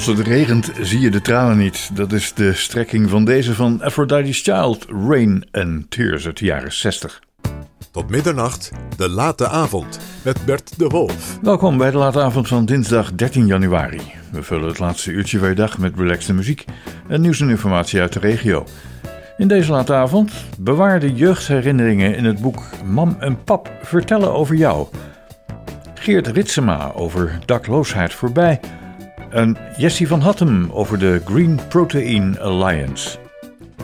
Als het regent zie je de tranen niet. Dat is de strekking van deze van Aphrodite's Child, Rain and Tears uit de jaren 60. Tot middernacht, de late avond, met Bert de Wolf. Welkom bij de late avond van dinsdag 13 januari. We vullen het laatste uurtje van je dag met relaxte muziek en nieuws en informatie uit de regio. In deze late avond bewaar de jeugdherinneringen in het boek Mam en Pap vertellen over jou. Geert Ritsema over dakloosheid voorbij en Jessie van Hattem over de Green Protein Alliance.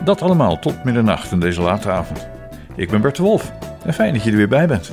Dat allemaal tot middernacht in deze late avond. Ik ben Bert de Wolf en fijn dat je er weer bij bent.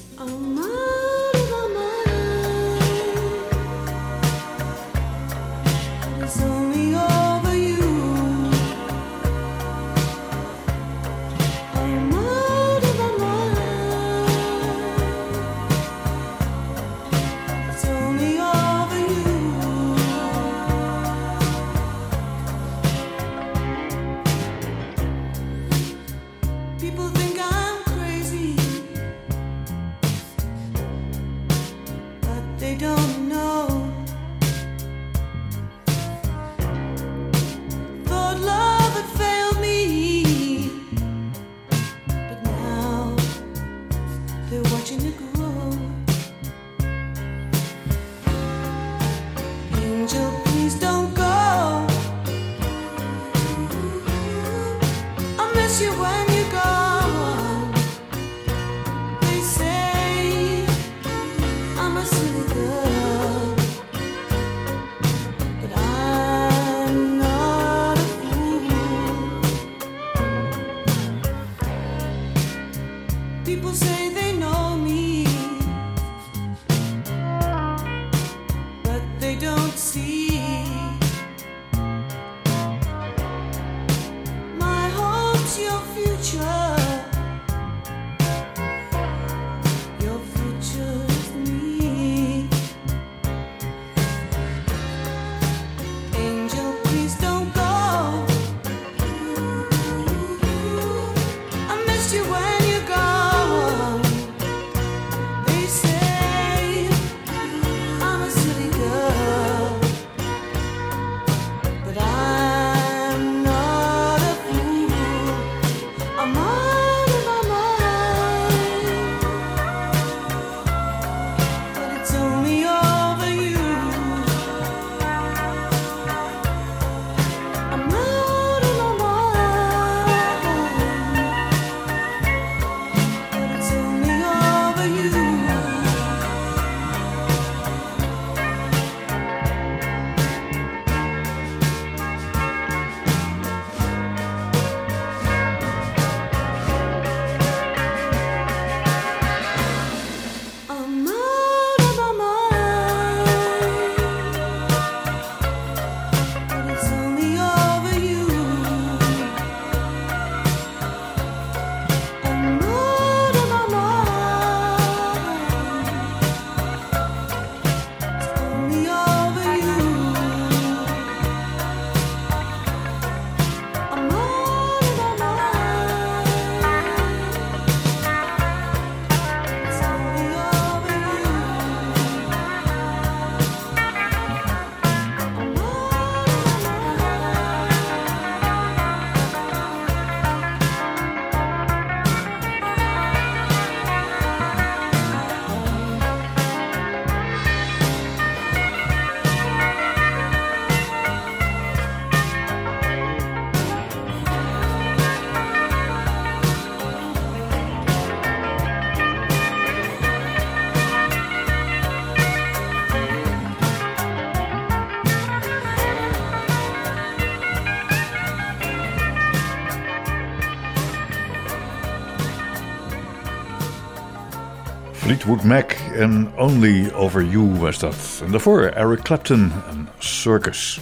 Fleetwood Mac en Only Over You was dat. En daarvoor Eric Clapton en Circus.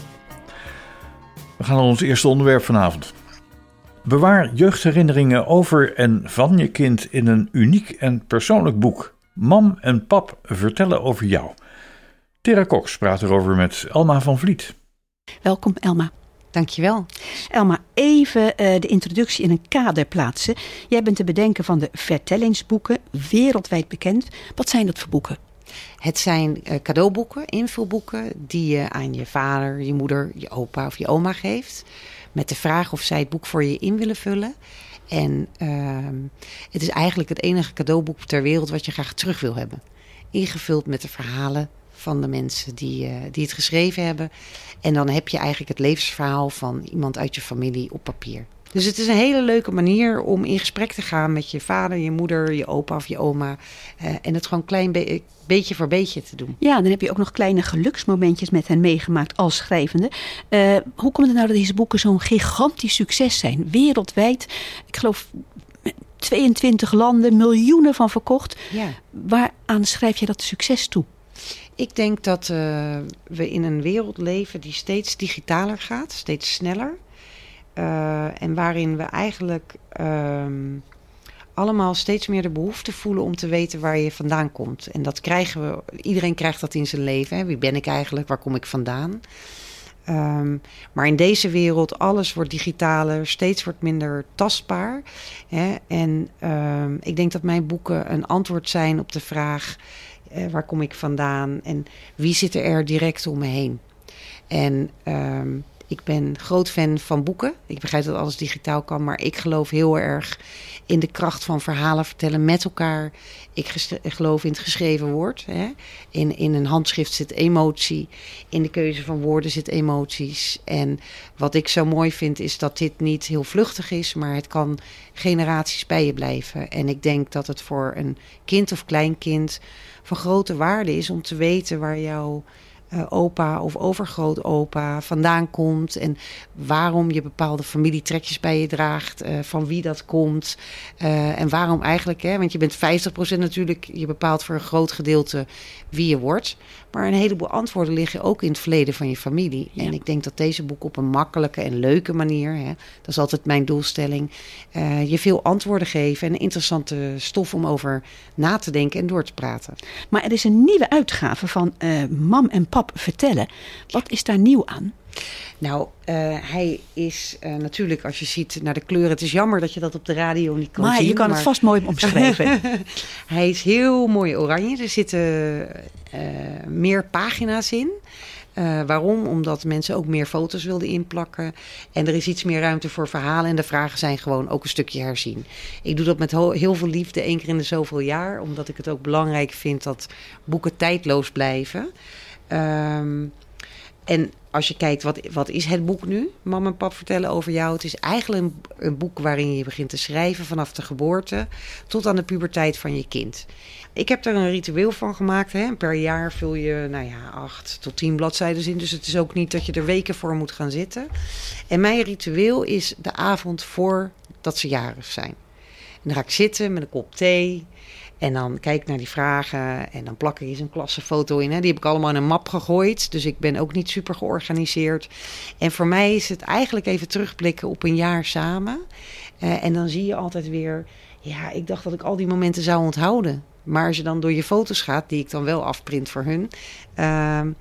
We gaan naar ons eerste onderwerp vanavond. Bewaar jeugdherinneringen over en van je kind in een uniek en persoonlijk boek. Mam en pap vertellen over jou. Tera Cox praat erover met Elma van Vliet. Welkom Elma. Dankjewel. Elma, even eh, de introductie in een kader plaatsen. Jij bent te bedenken van de vertellingsboeken, wereldwijd bekend. Wat zijn dat voor boeken? Het zijn eh, cadeauboeken, invulboeken, die je aan je vader, je moeder, je opa of je oma geeft. Met de vraag of zij het boek voor je in willen vullen. En ehm, het is eigenlijk het enige cadeauboek ter wereld wat je graag terug wil hebben. Ingevuld met de verhalen van de mensen die, eh, die het geschreven hebben. En dan heb je eigenlijk het levensverhaal van iemand uit je familie op papier. Dus het is een hele leuke manier om in gesprek te gaan met je vader, je moeder, je opa of je oma. eh, en het gewoon klein be- beetje voor beetje te doen. Ja, dan heb je ook nog kleine geluksmomentjes met hen meegemaakt als schrijvende. Eh, hoe komt het nou dat deze boeken zo'n gigantisch succes zijn? Wereldwijd, ik geloof 22 landen, miljoenen van verkocht. Ja. Waaraan schrijf je dat succes toe? Ik denk dat eh, we in een wereld leven die steeds digitaler gaat, steeds sneller. Eh, en waarin we eigenlijk ehm, allemaal steeds meer de behoefte voelen om te weten waar je vandaan komt. En dat krijgen we, iedereen krijgt dat in zijn leven. Hè? Wie ben ik eigenlijk? Waar kom ik vandaan? Ehm, maar in deze wereld, alles wordt digitaler, steeds wordt minder tastbaar. Hè? En ehm, ik denk dat mijn boeken een antwoord zijn op de vraag: eh, waar kom ik vandaan en wie zit er direct om me heen? En ehm, ik ben groot fan van boeken. Ik begrijp dat alles digitaal kan, maar ik geloof heel erg in de kracht van verhalen vertellen met elkaar. Ik ges- geloof in het geschreven woord. Hè? In, in een handschrift zit emotie. In de keuze van woorden zit emoties. En wat ik zo mooi vind is dat dit niet heel vluchtig is, maar het kan generaties bij je blijven. En ik denk dat het voor een kind of kleinkind van grote waarde is om te weten waar jouw eh, opa of overgrootopa vandaan komt. En waarom je bepaalde familietrekjes bij je draagt. eh, van wie dat komt. eh, en waarom eigenlijk, hè, want je bent 50% natuurlijk. Je bepaalt voor een groot gedeelte wie je wordt. Maar een heleboel antwoorden liggen ook in het verleden van je familie. Ja. En ik denk dat deze boek op een makkelijke en leuke manier, hè, dat is altijd mijn doelstelling, eh, je veel antwoorden geven en interessante stof om over na te denken en door te praten. Maar er is een nieuwe uitgave van eh, Mam en Pap vertellen. Wat is daar nieuw aan? Nou, eh, hij is eh, natuurlijk, als je ziet naar de kleuren, het is jammer dat je dat op de radio niet kan maar zien. je kan het vast mooi omschrijven. Hij is heel mooi oranje. Er zitten eh, meer pagina's in. Waarom? Omdat mensen ook meer foto's wilden inplakken. En er is iets meer ruimte voor verhalen. En de vragen zijn gewoon ook een stukje herzien. Ik doe dat met heel veel liefde, één keer in de zoveel jaar. Omdat ik het ook belangrijk vind dat boeken tijdloos blijven. Ehm, en als je kijkt, wat, wat is het boek nu? Mam en pap vertellen over jou. Het is eigenlijk een, een boek waarin je begint te schrijven vanaf de geboorte tot aan de puberteit van je kind. Ik heb er een ritueel van gemaakt. Hè. Per jaar vul je nou ja, acht tot tien bladzijden in. Dus het is ook niet dat je er weken voor moet gaan zitten. En mijn ritueel is de avond voordat ze jarig zijn. En dan ga ik zitten met een kop thee. En dan kijk naar die vragen. En dan plak ik eens een klassenfoto in. Hè. Die heb ik allemaal in een map gegooid. Dus ik ben ook niet super georganiseerd. En voor mij is het eigenlijk even terugblikken op een jaar samen. Eh, en dan zie je altijd weer. Ja, ik dacht dat ik al die momenten zou onthouden. Maar als je dan door je foto's gaat, die ik dan wel afprint voor hun. ehm,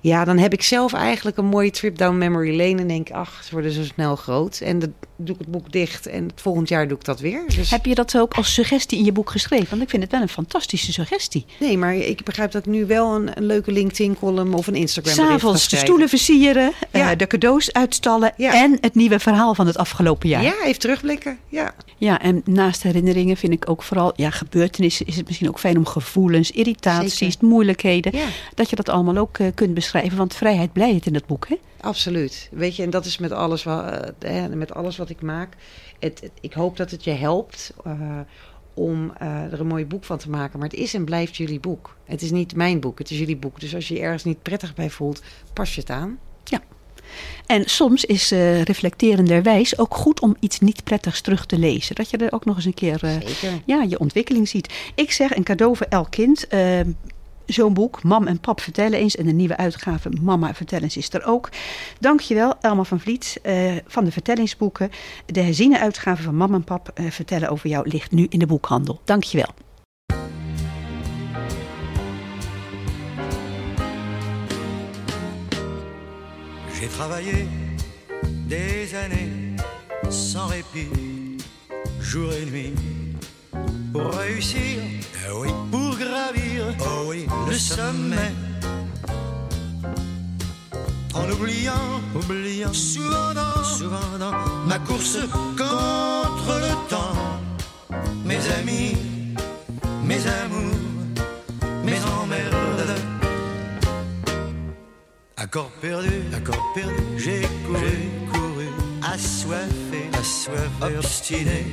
ja, dan heb ik zelf eigenlijk een mooie trip down memory lane. En denk, ach, ze worden zo snel groot. En dan doe ik het boek dicht. En het volgend jaar doe ik dat weer. Dus... Heb je dat ook als suggestie in je boek geschreven? Want ik vind het wel een fantastische suggestie. Nee, maar ik begrijp dat ik nu wel een, een leuke LinkedIn-column of een Instagram ga S'avonds de stoelen versieren, Ja. eh, de cadeaus uitstallen Ja. en het nieuwe verhaal van het afgelopen jaar. Ja, even terugblikken. Ja. Ja, en naast herinneringen vind ik ook vooral, ja, gebeurtenissen is het misschien ook fijn om gevoelens, irritaties, Zeker. moeilijkheden, ja, dat je dat allemaal ook eh, kunt beschrijven. Want vrijheid blijft in het boek, hè? Absoluut. Weet je, en dat is met alles, wa- eh, met alles wat ik maak. Het, het- ik hoop dat het je helpt eh, om eh, er een mooi boek van te maken. Maar het is en blijft jullie boek. Het is niet mijn boek, het is jullie boek. Dus als je je ergens niet prettig bij voelt, pas je het aan. En soms is eh reflecterenderwijs ook goed om iets niet prettigs terug te lezen. Dat je er ook nog eens een keer ja, je ontwikkeling ziet. Ik zeg een cadeau voor elk kind. Zo'n boek, Mam en Pap vertellen eens. En de nieuwe uitgave Mama vertel eens is er ook. Dankjewel Elma van Vliet eh, van de vertellingsboeken. De herziene uitgave van Mam en Pap eh, vertellen over jou ligt nu in de boekhandel. Dankjewel. J'ai travaillé des années sans répit, jour et nuit, pour réussir, eh oui, gravir, oh oui, le sommet. En oubliant, oubliant, souvent dans, souvent dans ma course contre le temps. Mes amis, mes amours, mes emmerdes. Accord perdu, accord perdu, j'ai couru, couru, assoiffé, assoiffé, obstiné,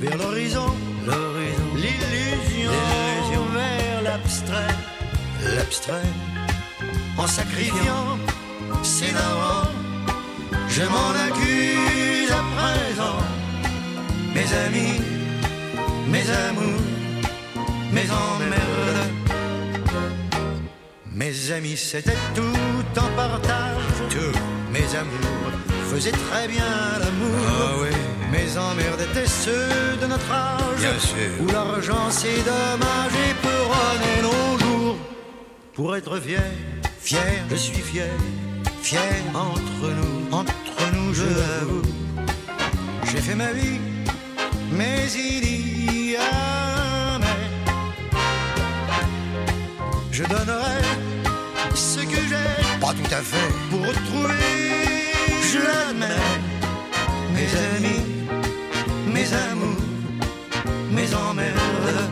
vers l'horizon, l'horizon, l'illusion, l'abstrait, l'abstrait, en sacrifiant, s'énervant, je m'en accuse à présent, mes amis, mes amours, mes emmerdes. Mes amis, c'était tout en partage. Tout. Mes amours faisaient très bien l'amour. Ah. Mes emmerdes étaient ceux de notre âge. Bien sûr. Où l'argent c'est dommage et peut nos jours. Pour être fier, fier, je suis fier. Fier entre nous, entre nous, je l'avoue. J'ai fait ma vie, mais il y a mais. Je donnerai ce que j'ai. Pas tout à fait. Pour retrouver, je l'admets, mes amis, mes amours, mes emmerdes.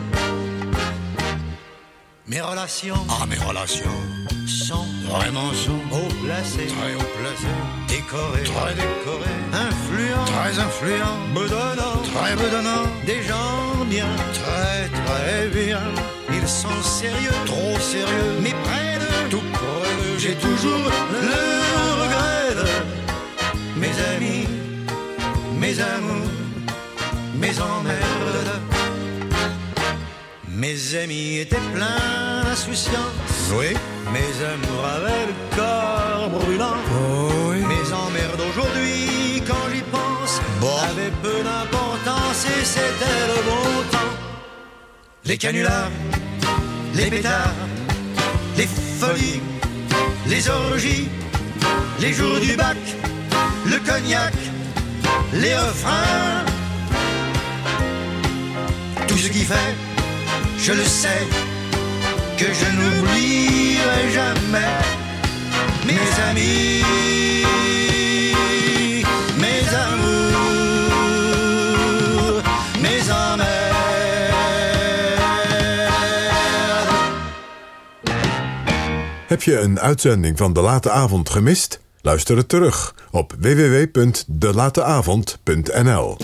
Mes relations Ah, mes relations. sont Vraiment sont. haut placées, Très haut placé. décorées, Très décorées, influents, Très influent. bedonnants, Très bedonnant. des gens bien, très très bien. Ils sont sérieux, trop sérieux, mais près de tout près d'eux, j'ai toujours le regret de mes amis, mes amours, mes emmerdes. Mes amis étaient pleins d'insouciance, Oui. mes amours avaient le corps brûlant. Oh oui. Mes emmerdes aujourd'hui, quand j'y pense, Bon. avaient peu d'importance et c'était le bon temps. Les canulars, les pétards, les folies, les orgies, les jours du bac, le cognac, les refrains. Tout ce qui fait, je le sais, que je n'oublierai jamais mes amis, mes amours, mes. Heb je een uitzending van De Late Avond gemist? Luister het terug op www.delateavond.nl.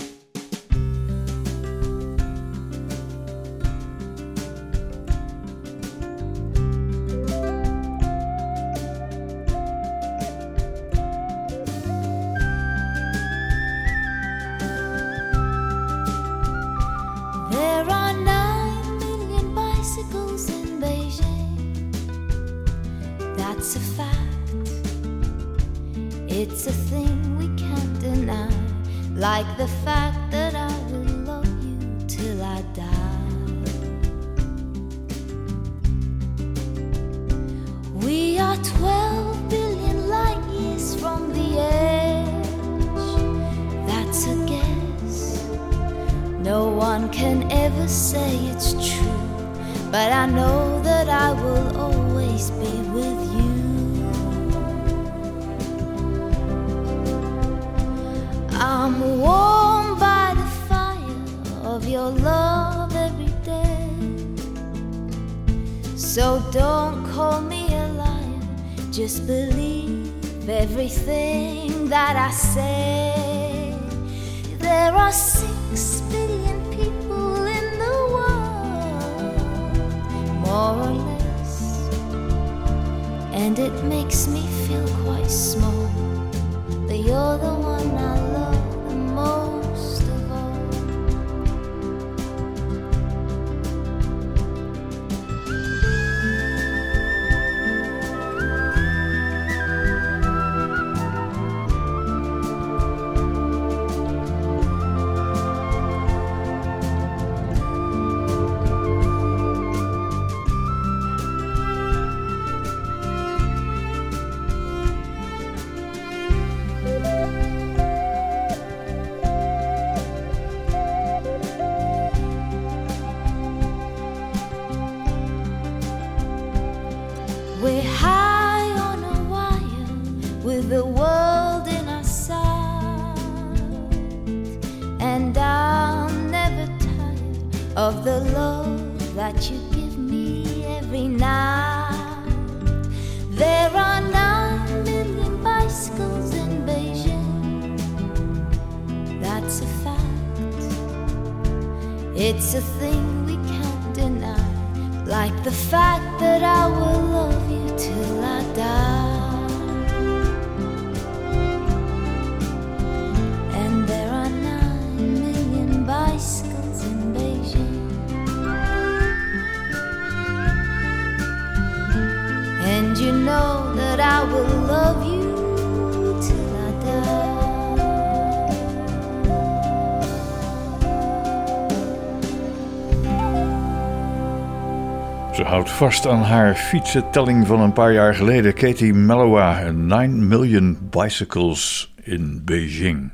vast aan haar fietsentelling van een paar jaar geleden. Katie Mellowa, 9 Million Bicycles in Beijing.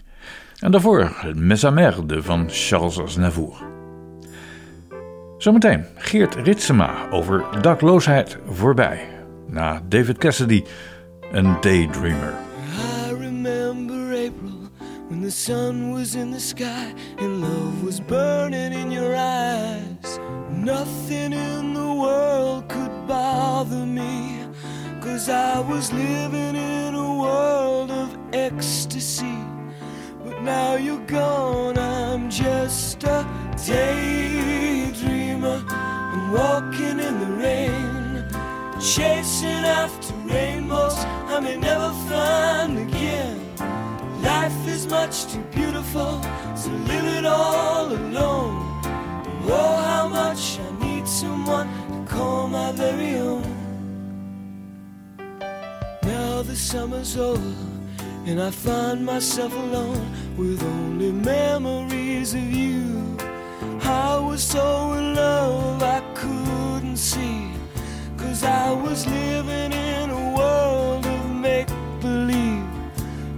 En daarvoor Mes à Merde van Charles Aznavour. Zometeen Geert Ritsema over dakloosheid voorbij. Na David Cassidy, een daydreamer. I remember April when the sun was in the sky and love was burning in your eyes. Nothing in the world could bother me, cause I was living in a world of ecstasy. But now you're gone, I'm just a daydreamer. I'm walking in the rain, chasing after rainbows I may never find again. Life is much too beautiful to live it all alone. Oh, summer's over, and I find myself alone with only memories of you. I was so in love I couldn't see, cause I was living in a world of make believe.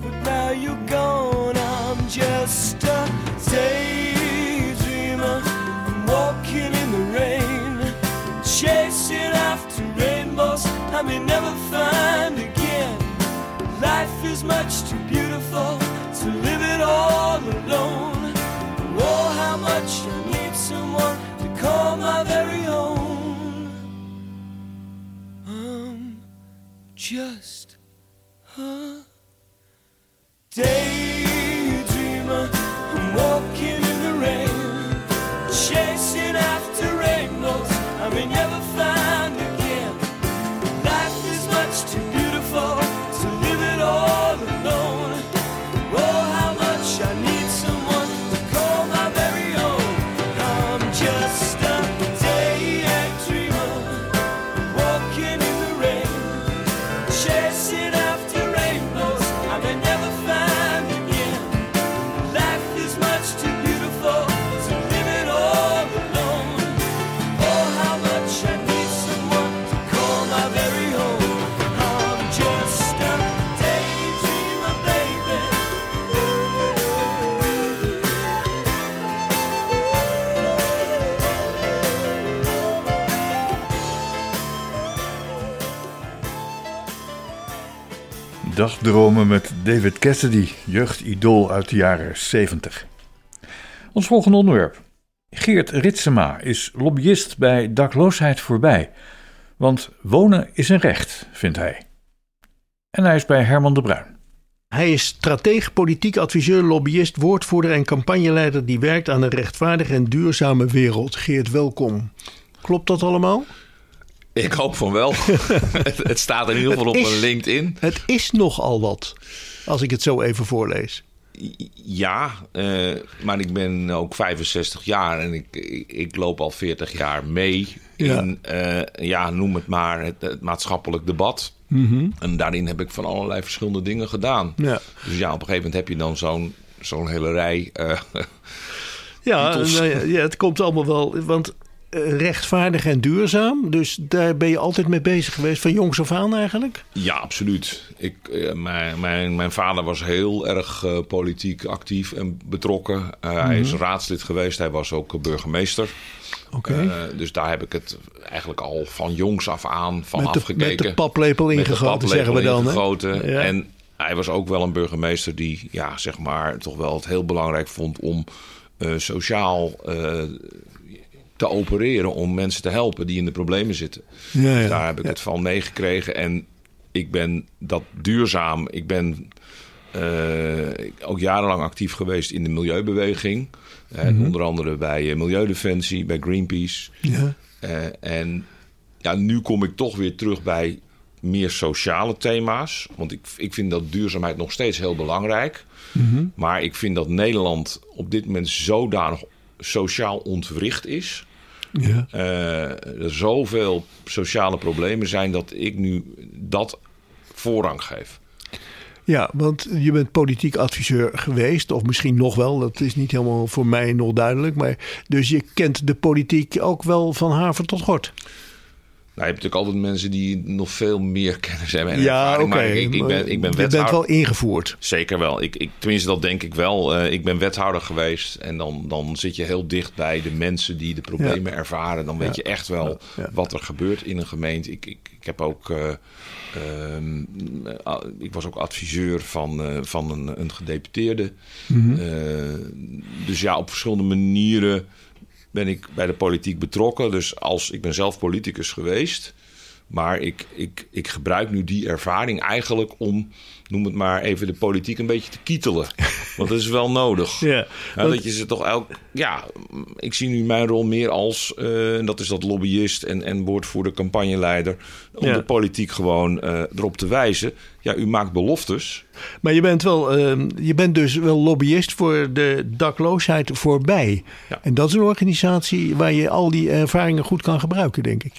But now you're gone, I'm just a daydreamer. I'm walking in the rain, chasing after rainbows I may never find again. Life is much too beautiful to live it all alone. Oh, how much I need someone to call my very own. I'm just a daydreamer. Dagdromen met David Cassidy, jeugdidool uit de jaren 70. Ons volgende onderwerp. Geert Ritsema is lobbyist bij dakloosheid voorbij. Want wonen is een recht, vindt hij. En hij is bij Herman de Bruin. Hij is strateeg, politiek adviseur, lobbyist, woordvoerder en campagneleider die werkt aan een rechtvaardige en duurzame wereld. Geert, welkom. Klopt dat allemaal? Ik hoop van wel. het, het staat in ieder geval op mijn LinkedIn. Het is nogal wat, als ik het zo even voorlees. Ja, eh, maar ik ben ook 65 jaar en ik, ik, ik loop al 40 jaar mee Ja. in, eh, ja, noem het maar, het, het maatschappelijk debat. En daarin heb ik van allerlei verschillende dingen gedaan. Ja, Dus ja, op een gegeven moment heb je dan zo'n zo'n hele rij. eh, ja, ja, ja, het komt allemaal wel. Want rechtvaardig en duurzaam, dus daar ben je altijd mee bezig geweest, van jongs af aan eigenlijk? Ja, absoluut. Ik, eh, mijn, mijn, mijn vader was heel erg eh, politiek actief en betrokken. Eh, Hij is raadslid geweest. Hij was ook eh, burgemeester. Oké. Eh, dus daar heb ik het eigenlijk al van jongs af aan van Met de- afgekeken. met de paplepel ingegoten, zeggen we dan, hè? ingegoten. Ja. En hij was ook wel een burgemeester die, ja, zeg maar, toch wel het heel belangrijk vond om eh, sociaal eh, te opereren. Om mensen te helpen die in de problemen zitten. Ja, ja. Daar heb ik het van meegekregen. En ik ben dat duurzaam. Ik ben eh, ook jarenlang actief geweest in de milieubeweging. Mhm. Onder andere bij eh, Milieudefensie, bij Greenpeace. Ja. En ja, nu kom ik toch weer terug bij meer sociale thema's. Want ik, ik vind dat duurzaamheid nog steeds heel belangrijk. Mhm. Maar ik vind dat Nederland op dit moment zodanig sociaal ontwricht is. Ja. er zoveel sociale problemen zijn dat ik nu dat voorrang geef. Ja, want je bent politiek adviseur geweest, of misschien nog wel. Dat is niet helemaal voor mij nog duidelijk. Maar, dus je kent de politiek ook wel van haver tot gort. Nou, je hebt natuurlijk altijd mensen die nog veel meer kennis hebben. En Ja, oké. maar Ik, ik ben, ik ben Je wethouder. bent wel ingevoerd. Zeker wel. Ik, ik, tenminste, dat denk ik wel. Eh, ik ben wethouder geweest. En dan, dan zit je heel dicht bij de mensen die de problemen ervaren. Dan weet Ja. je echt wel Ja, wat er gebeurt in een gemeente. Ik, ik, ik heb ook. eh, ehm, eh, ik was ook adviseur van, van een, een gedeputeerde. Mhm. Dus ja, op verschillende manieren ben ik bij de politiek betrokken. Dus als ik ben zelf politicus geweest. Maar ik, ik, ik gebruik nu die ervaring eigenlijk om, noem het maar even, de politiek een beetje te kietelen. Want dat is wel nodig. Ja, dat je ze toch elk. Ja, ik zie nu mijn rol meer als. eh, en dat is dat lobbyist en, en woordvoerder, campagneleider. Om Ja. de politiek gewoon eh, erop te wijzen. Ja, u maakt beloftes. Maar je bent, wel, ehm, je bent dus wel lobbyist voor de dakloosheid voorbij. Ja. En dat is een organisatie waar je al die ervaringen goed kan gebruiken, denk ik.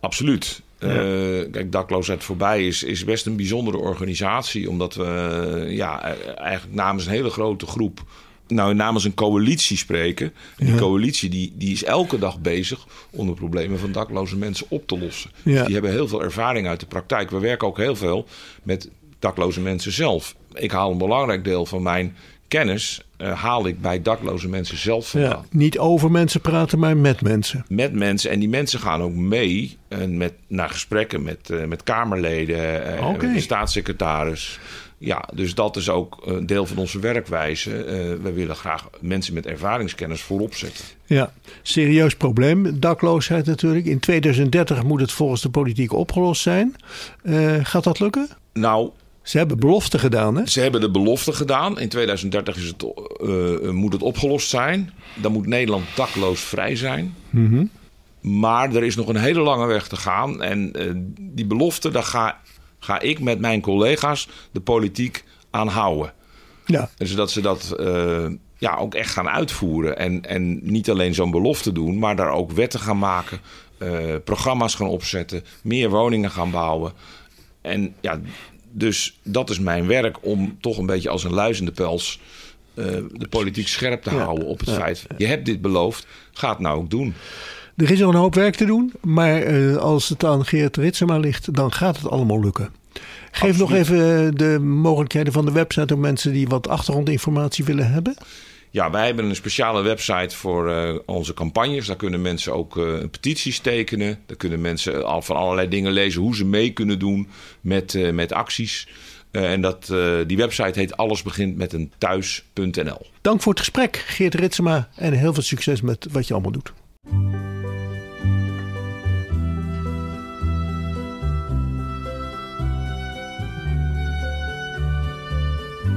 Absoluut. Eh, kijk, dakloosheid voorbij is, is best een bijzondere organisatie. Omdat we eh, ja, eh, eigenlijk namens een hele grote groep. Nou, namens een coalitie spreken. En die Ja. coalitie die, die is elke dag bezig om de problemen van dakloze mensen op te lossen. Ja. Dus die hebben heel veel ervaring uit de praktijk. We werken ook heel veel met dakloze mensen zelf. Ik haal een belangrijk deel van mijn kennis eh, haal ik bij dakloze mensen zelf vandaan Ja, niet over mensen praten, maar met mensen. met mensen. En die mensen gaan ook mee en met, naar gesprekken met, eh, met Kamerleden, eh, Oké. met de staatssecretaris. Ja, dus dat is ook een deel van onze werkwijze. Eh, we willen graag mensen met ervaringskennis voorop zetten. Ja, serieus probleem. Dakloosheid natuurlijk. In 2030 moet het volgens de politiek opgelost zijn. Eh, gaat dat lukken? Nou, Ze hebben belofte gedaan, hè? ze hebben de belofte gedaan. In 2030 is het, eh, moet het opgelost zijn. Dan moet Nederland dakloos vrij zijn. Mhm. Maar er is nog een hele lange weg te gaan. En eh, die belofte, daar ga, ga ik met mijn collega's de politiek aan houden. Ja, En Zodat ze dat eh, ja, ook echt gaan uitvoeren. En, en niet alleen zo'n belofte doen, maar daar ook wetten gaan maken. eh, programma's gaan opzetten. Meer woningen gaan bouwen. En ja, dus dat is mijn werk om toch een beetje als een luizende pels... eh, de politiek scherp te Ja. houden op het Ja. feit... je hebt dit beloofd, ga het nou ook doen. er is nog een hoop werk te doen. Maar eh, als het aan Geert Ritsema ligt, dan gaat het allemaal lukken. Geef nog even eh, de mogelijkheden van de website om mensen die wat achtergrondinformatie willen hebben. Ja, wij hebben een speciale website voor eh, onze campagnes. Daar kunnen mensen ook eh, petities tekenen. Daar kunnen mensen al van allerlei dingen lezen hoe ze mee kunnen doen met, eh, met acties. Eh, en dat, eh, die website heet Alles begint met een thuis.nl. Dank voor het gesprek, Geert Ritsema. En heel veel succes met wat je allemaal doet.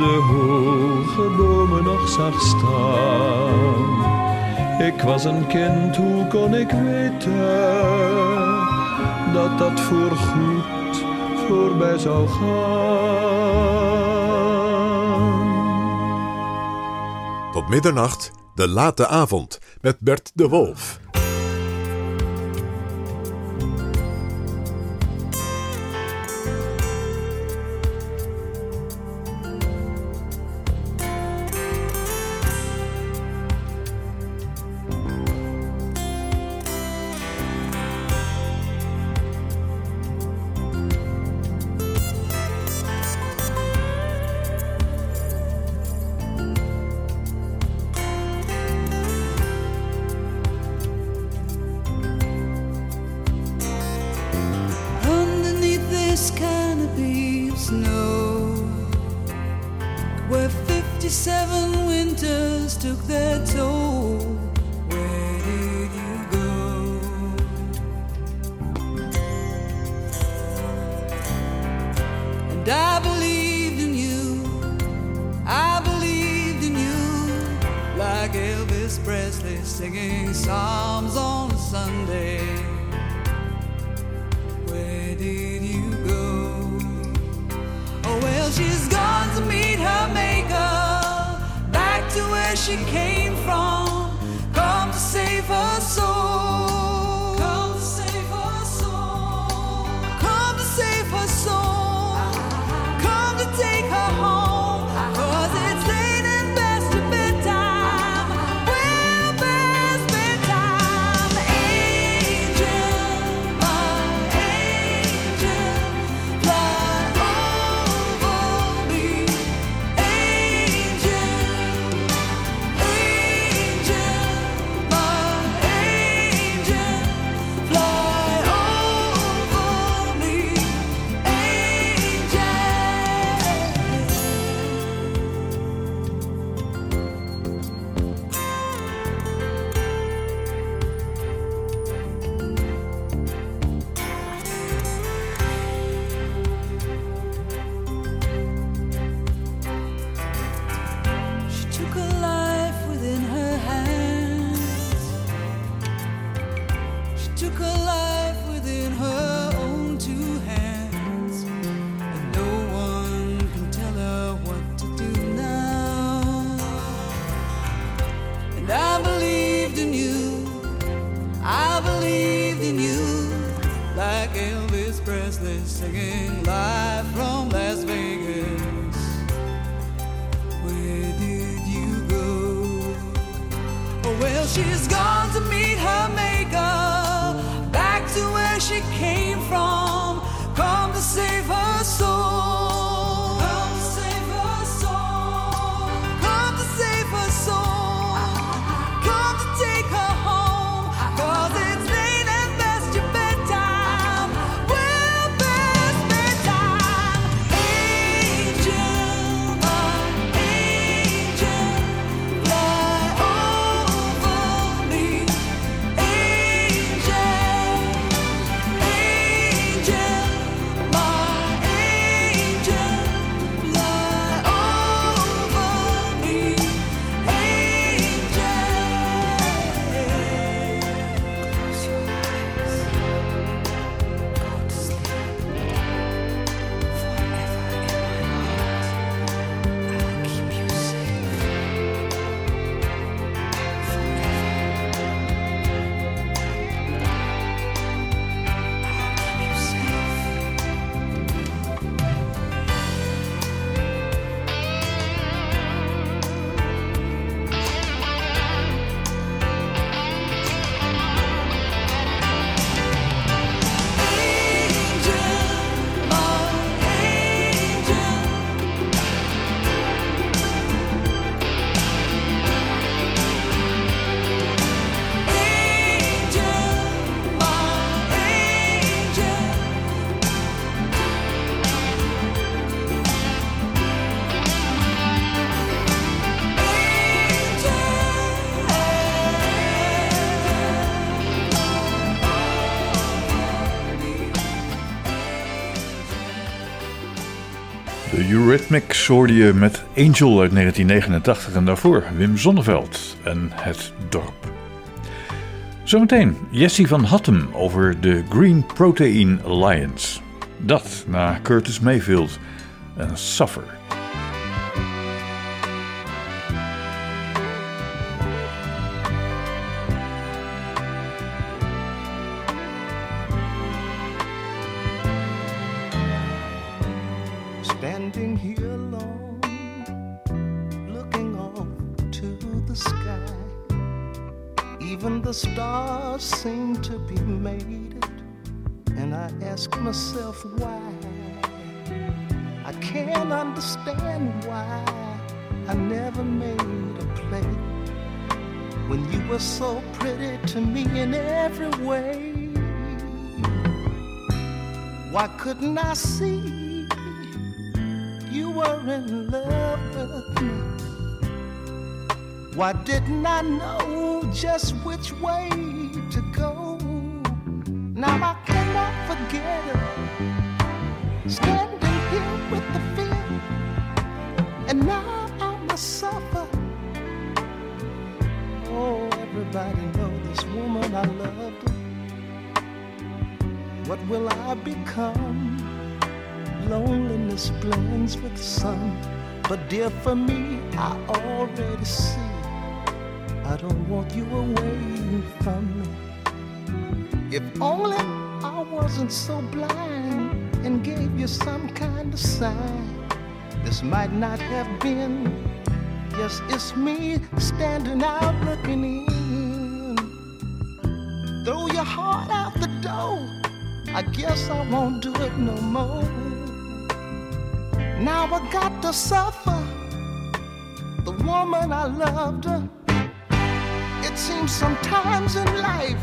de hoge bomen nog zag staan. Ik was een kind, hoe kon ik weten dat dat voorgoed voorbij zou gaan? Tot middernacht, de late avond, met Bert de Wolf. Took their toll, life within her Je met Angel uit 1989 en daarvoor Wim Sonneveld en Het Dorp. Zometeen Jessie van Hattem over de Green Protein Alliance. Dat na Curtis Mayfield en Suffer. I see you were in love with me? Why didn't I know just which way to go? Now I cannot forget it. Standing here with the fear, and now I must suffer. Oh, everybody know this woman I loved. Her. What will I become? Loneliness blends with the sun. But dear, for me, I already see. I don't want you away from me. If only I wasn't so blind and gave you some kind of sign. This might not have been. Yes, it's me standing out looking in. Throw your heart out the door. I guess I won't do it no more. Now I got to suffer. The woman I loved. It seems sometimes in life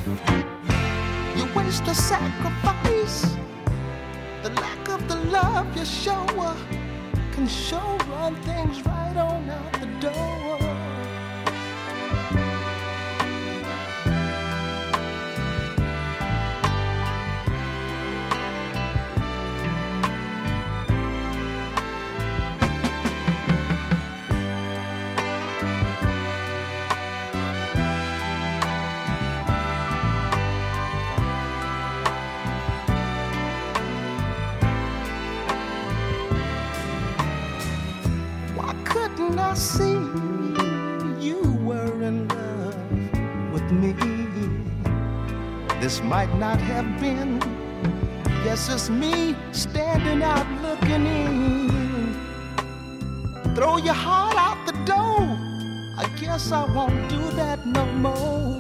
you waste a sacrifice. The lack of the love you show her can show run things right on out the door. Not have been. Yes, it's me standing out looking in. Throw your heart out the door. I guess I won't do that no more.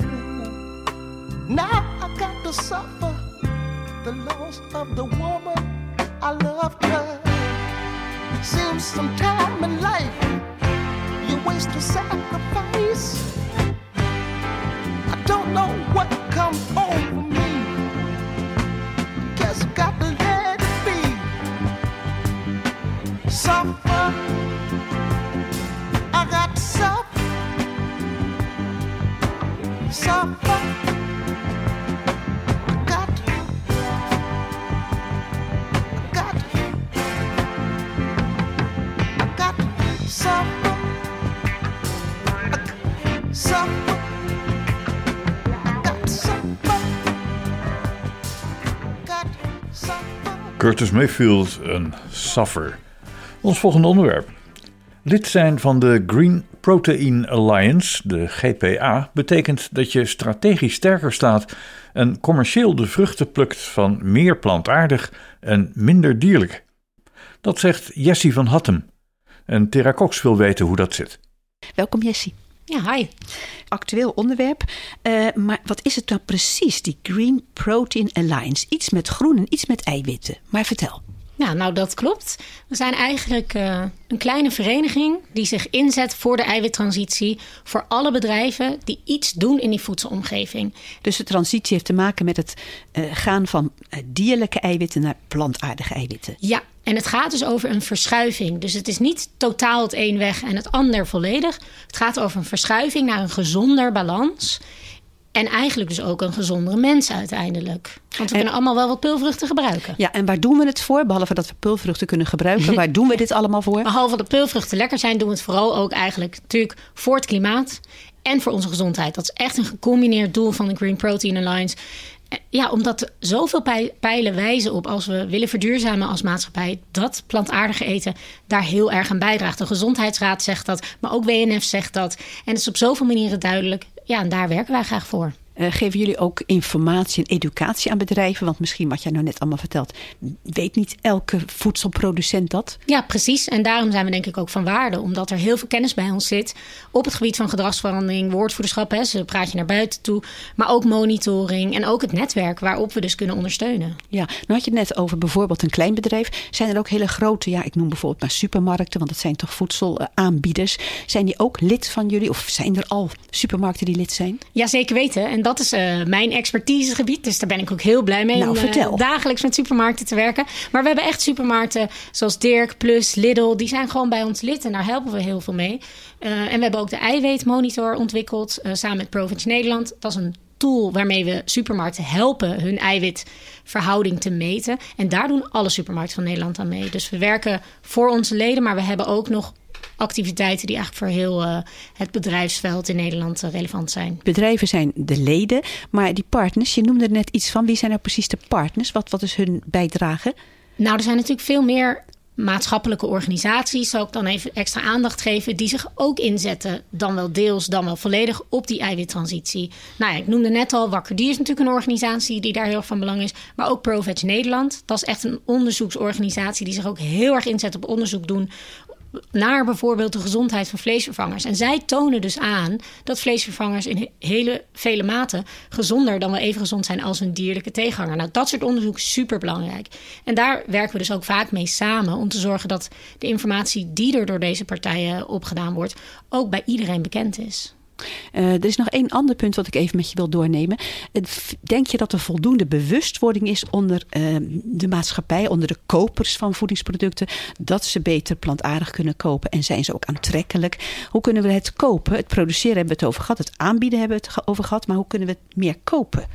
Now I got to suffer the loss of the woman I loved her. Seems sometime in life you waste a sacrifice. I don't know what comes Curtis Mayfield, een suffer. Ons volgende onderwerp. Lid zijn van de Green Protein Alliance, de GPA, betekent dat je strategisch sterker staat en commercieel de vruchten plukt van meer plantaardig en minder dierlijk. Dat zegt Jessie van Hattem. En Tera Cox wil weten hoe dat zit. Welkom Jessie. Ja, hi. Actueel onderwerp. Eh, maar wat is het nou precies, die Green Protein Alliance? Iets met groen en iets met eiwitten. Maar vertel. Ja, nou dat klopt. We zijn eigenlijk eh, een kleine vereniging die zich inzet voor de eiwittransitie voor alle bedrijven die iets doen in die voedselomgeving. Dus de transitie heeft te maken met het eh, gaan van dierlijke eiwitten naar plantaardige eiwitten. Ja, en het gaat dus over een verschuiving. Dus het is niet totaal het een weg en het ander volledig. Het gaat over een verschuiving naar een gezonder balans. En eigenlijk dus ook een gezondere mens uiteindelijk. Want we kunnen allemaal wel wat pulvruchten gebruiken. Ja, en waar doen we het voor? Behalve dat we pulvruchten kunnen gebruiken. waar doen we dit allemaal voor? Behalve dat pulvruchten lekker zijn, doen we het vooral ook eigenlijk natuurlijk voor het klimaat en voor onze gezondheid. Dat is echt een gecombineerd doel van de Green Protein Alliance. Ja, omdat zoveel pij- pijlen wijzen op als we willen verduurzamen als maatschappij, dat plantaardige eten daar heel erg aan bijdraagt. De Gezondheidsraad zegt dat, maar ook WNF zegt dat. En het is op zoveel manieren duidelijk. Ja, en daar werken wij graag voor. Eh, geven jullie ook informatie en educatie aan bedrijven? Want misschien wat jij nou net allemaal vertelt, weet niet elke voedselproducent dat. Ja, precies. En daarom zijn we denk ik ook van waarde. Omdat er heel veel kennis bij ons zit op het gebied van gedragsverandering, woordvoederschap. Hè, zo praat je naar buiten toe. Maar ook monitoring en ook het netwerk waarop we dus kunnen ondersteunen. Ja, nou had je het net over bijvoorbeeld een klein bedrijf. Zijn er ook hele grote, ja, ik noem bijvoorbeeld maar supermarkten, want dat zijn toch voedselaanbieders. Zijn die ook lid van jullie? Of zijn er al supermarkten die lid zijn? Ja, zeker weten. En dat is eh, mijn expertisegebied. Dus daar ben ik ook heel blij mee Nou, om eh, vertel. dagelijks met supermarkten te werken. Maar we hebben echt supermarkten zoals Dirk, Plus, Lidl. Die zijn gewoon bij ons lid en daar helpen we heel veel mee. Eh, en we hebben ook de eiwitmonitor ontwikkeld samen met Province Nederland. Dat is een tool waarmee we supermarkten helpen hun eiwitverhouding te meten. En daar doen alle supermarkten van Nederland aan mee. Dus we werken voor onze leden, maar we hebben ook nog activiteiten die eigenlijk voor heel eh, het bedrijfsveld in Nederland eh, relevant zijn. Bedrijven zijn de leden, maar die partners, je noemde er net iets van. Wie zijn nou precies de partners? Wat, wat is hun bijdrage? Nou, er zijn natuurlijk veel meer maatschappelijke organisaties, zal ik dan even extra aandacht geven, die zich ook inzetten, dan wel deels, dan wel volledig op die eiwittransitie. Nou ja, ik noemde net al, Wakker Dier is natuurlijk een organisatie die daar heel erg van belang is, maar ook ProVeg Nederland. Dat is echt een onderzoeksorganisatie die zich ook heel erg inzet op onderzoek doen naar bijvoorbeeld de gezondheid van vleesvervangers. En zij tonen dus aan dat vleesvervangers in he- hele vele mate gezonder dan wel even gezond zijn als een dierlijke tegenhanger. Nou, dat soort onderzoek is super belangrijk. En daar werken we dus ook vaak mee samen om te zorgen dat de informatie die er door deze partijen opgedaan wordt, ook bij iedereen bekend is. Eh, er is nog één ander punt wat ik even met je wil doornemen. Eh, Denk je dat er voldoende bewustwording is onder eh, de maatschappij, onder de kopers van voedingsproducten, dat ze beter plantaardig kunnen kopen en zijn ze ook aantrekkelijk? Hoe kunnen we het kopen? Het produceren hebben we het over gehad, het aanbieden hebben we het over gehad, maar hoe kunnen we het meer kopen?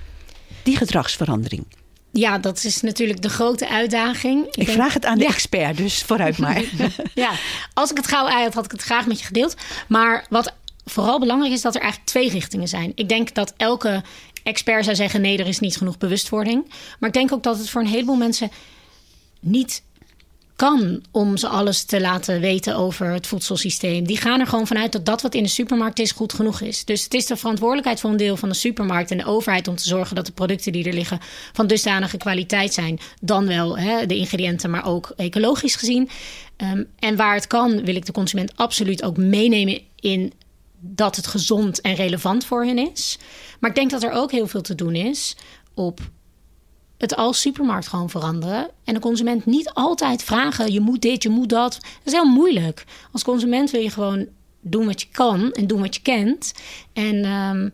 Die gedragsverandering. Ja, dat is natuurlijk de grote uitdaging. Ik, denk- vraag het aan de Ja. expert, dus vooruit maar. ja, als ik het gauw ei had, had ik het graag met je gedeeld. Maar wat vooral belangrijk is, dat er eigenlijk twee richtingen zijn. Ik denk dat elke expert zou zeggen: nee, er is niet genoeg bewustwording. Maar ik denk ook dat het voor een heleboel mensen niet kan om ze alles te laten weten over het voedselsysteem. Die gaan er gewoon vanuit dat dat wat in de supermarkt is goed genoeg is. Dus het is de verantwoordelijkheid voor een deel van de supermarkt en de overheid om te zorgen dat de producten die er liggen van dusdanige kwaliteit zijn. Dan wel hè, de ingrediënten, maar ook ecologisch gezien. Ehm, en waar het kan, wil ik de consument absoluut ook meenemen in dat het gezond en relevant voor hen is. Maar ik denk dat er ook heel veel te doen is op het als supermarkt gewoon veranderen. En de consument niet altijd vragen: je moet dit, je moet dat. Dat is heel moeilijk. Als consument wil je gewoon doen wat je kan en doen wat je kent. En. ehm,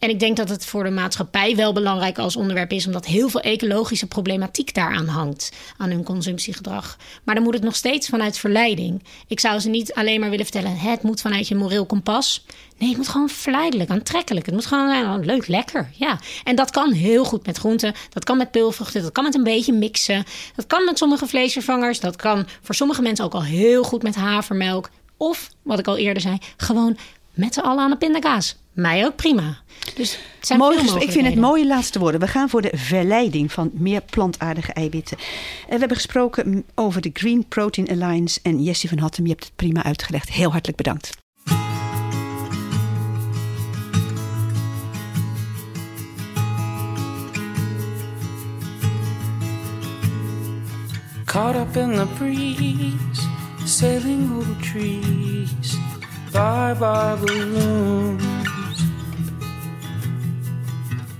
en ik denk dat het voor de maatschappij wel belangrijk als onderwerp is, omdat heel veel ecologische problematiek daaraan hangt, aan hun consumptiegedrag. Maar dan moet het nog steeds vanuit verleiding. Ik zou ze niet alleen maar willen vertellen: "Hè, het moet vanuit je moreel kompas. Nee, het moet gewoon verleidelijk, aantrekkelijk. Het moet gewoon nou, leuk, lekker. Ja. En dat kan heel goed met groenten, dat kan met peulvruchten, dat kan met een beetje mixen. Dat kan met sommige vleesvervangers, dat kan voor sommige mensen ook al heel goed met havermelk. Of, wat ik al eerder zei, gewoon met z'n allen aan de pindakaas. Mij ook prima. Dus het zijn Mooi. Ik vind het mooie laatste woorden. We gaan voor de verleiding van meer plantaardige eiwitten. Eh, we hebben gesproken over de Green Protein Alliance. En Jessie van Hattem, je hebt het prima uitgelegd. Heel hartelijk bedankt. Caught up in the breeze, sailing over trees. Bye bye balloons.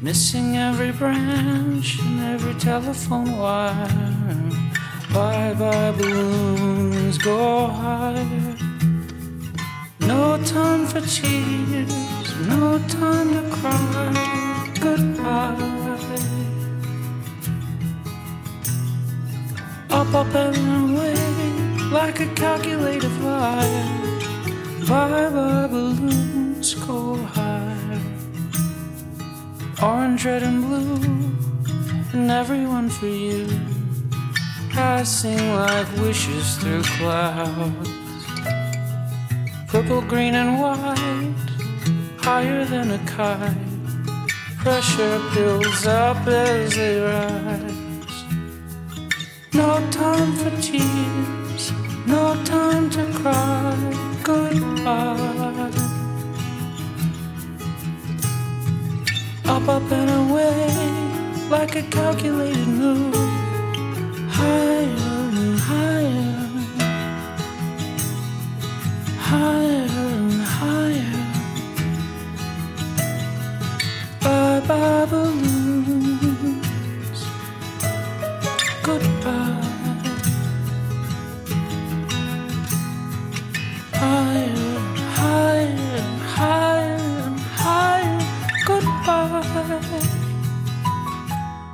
Missing every branch and every telephone wire. Bye bye balloons, go higher. No time for tears, no time to cry. Goodbye. Up, up and away like a calculated flyer. Bye bye balloons, go higher. Orange, red, and blue, and everyone for you. Passing like wishes through clouds. Purple, green, and white, higher than a kite. Pressure builds up as they rise. No time for tears, no time to cry goodbye. Up, up and away, like a calculated move.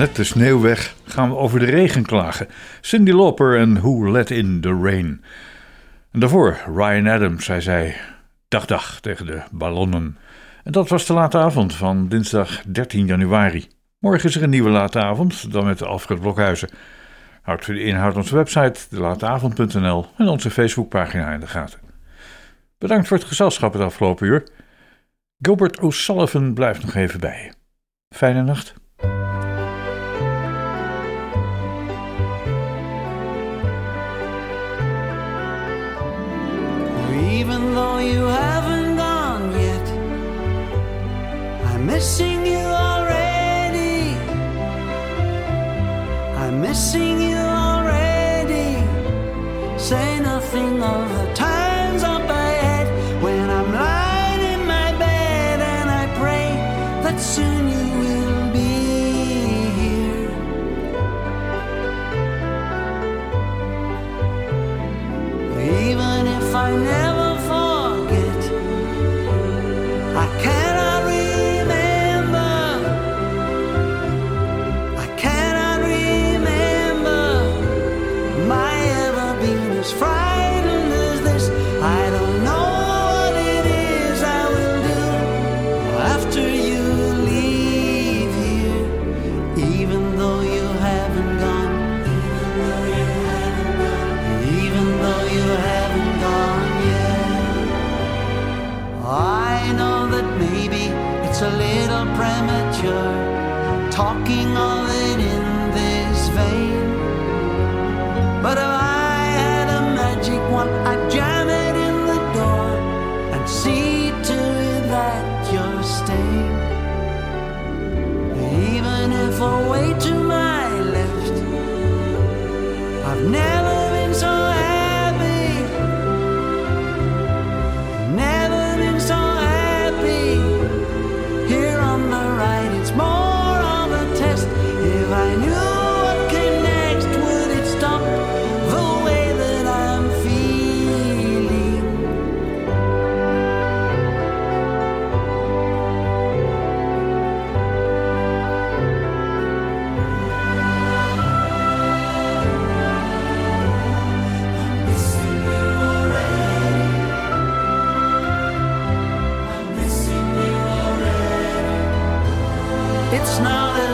Net de sneeuw weg, gaan we over de regen klagen. Cindy Lauper en Who Let In The Rain. En daarvoor Ryan Adams, hij zei dag dag tegen de ballonnen. En dat was de late avond van dinsdag 13 januari. Morgen is er een nieuwe late avond, dan met Alfred Blokhuizen. Houd voor de inhoud onze website, delateavond.nl en onze Facebookpagina in de gaten. Bedankt voor het gezelschap het afgelopen uur. Gilbert O'Sullivan blijft nog even bij. Fijne nacht. Even though you haven't gone yet, I'm missing you already. I'm missing you already. Say nothing of the times up ahead when I'm lying in my bed and I pray that soon It's not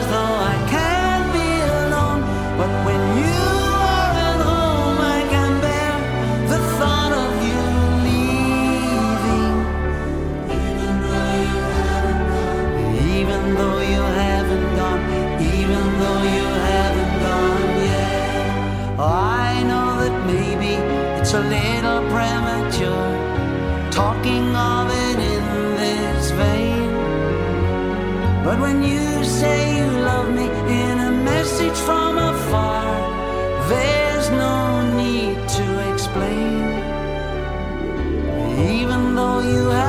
you have